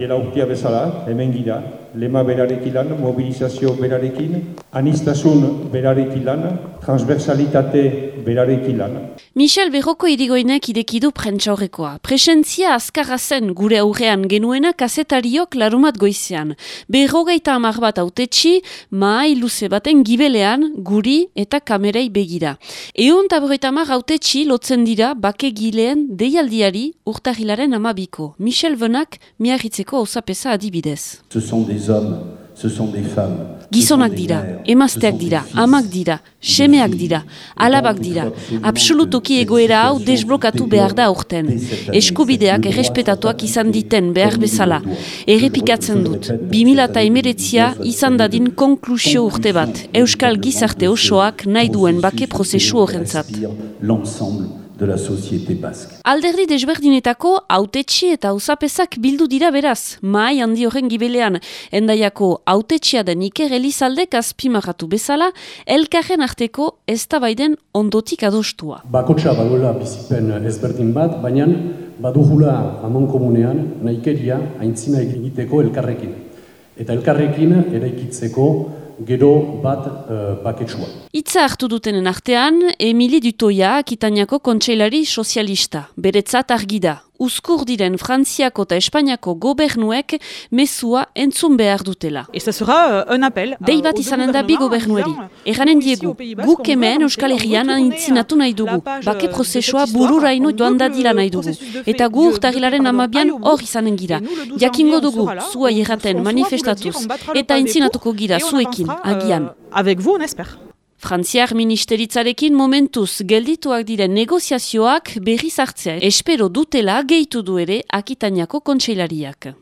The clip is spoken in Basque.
Gela urtia bezala, hemen gira, lema berarekin lan, mobilizazio berarekin, anistasun berarekin lan, transversalitate berarekin lan. Michel Berroko irigoinek idekidu prentsaurrekoa. Presentzia azkarra zen gure aurrean genuena kazetariok larumat goizean. Berrogeita amar bat autetxi, maai luze baten gibelean, guri eta kamerei begira. Eun taboreta amar autetxi lotzen dira bake gileen deialdiari urtahilaren amabiko. Michel Venak miarritzeko osapesa adibidez. Ce sont des hommes, Gizonak dira, emazteak dira, amak dira, semeak dira, alabak dira. Absolutoki egoera hau desblokatu behar da aurten. Eskubideak errespetatuak izan diten behar bezala. Errepikatzen dut, 2008a izan dadin konklusio urte bat. Euskal gizarte osoak nahi duen bake prozesu horrentzat. De la société basque. Alderdi desberdinetako autetxi eta auzapesak bildu dira beraz, mai handi horren gibelean, endaiako autetxia den Iker Elizaldek azpimarratu bezala, elkarren arteko eztabaiden ondotik adostua. Bakotxa baduela bizipen ezberdin bat, baina baduhula amon komunean nahikeria aintzina egiteko elkarrekin. Eta elkarrekin eraikitzeko gero bat uh, baketsua. Itza hartu dutenen artean, Emili Dutoia, Akitaniako kontseilari sozialista. Beretzat argi da. Uzkur diren Frantziako eta Espainiako gobernuek mezua entzun behar dutela. Et ça sera euh, un appel. Dei bat izanen da bi gobernueri. Erranen diegu, guk hemen Euskal Herrian aintzinatu nahi dugu. Bake prozesua bururaino joan dadila nahi dugu. Eta gu urtagilaren amabian hor izanen gira. Jakingo dugu, zua erraten manifestatuz. Eta aintzinatuko gira zuekin, agian. Avec vous, on espère. Frantziar ministeritzarekin momentuz geldituak diren negoziazioak berriz hartzea espero dutela gehitu du ere Akitaniako kontseilariak.